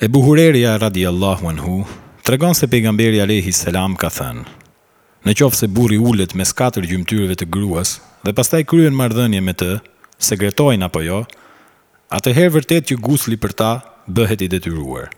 E buhurerja radiallahu anhu, tregon se pejgamberi Alehi Selam ka thënë, në qofë se buri ullet mes 4 gjymtyrëve të gruas dhe pastaj kryen mardhënje me të, se gretojnë apo jo, atëherë vërtet që gusli për ta bëhet i detyruarë.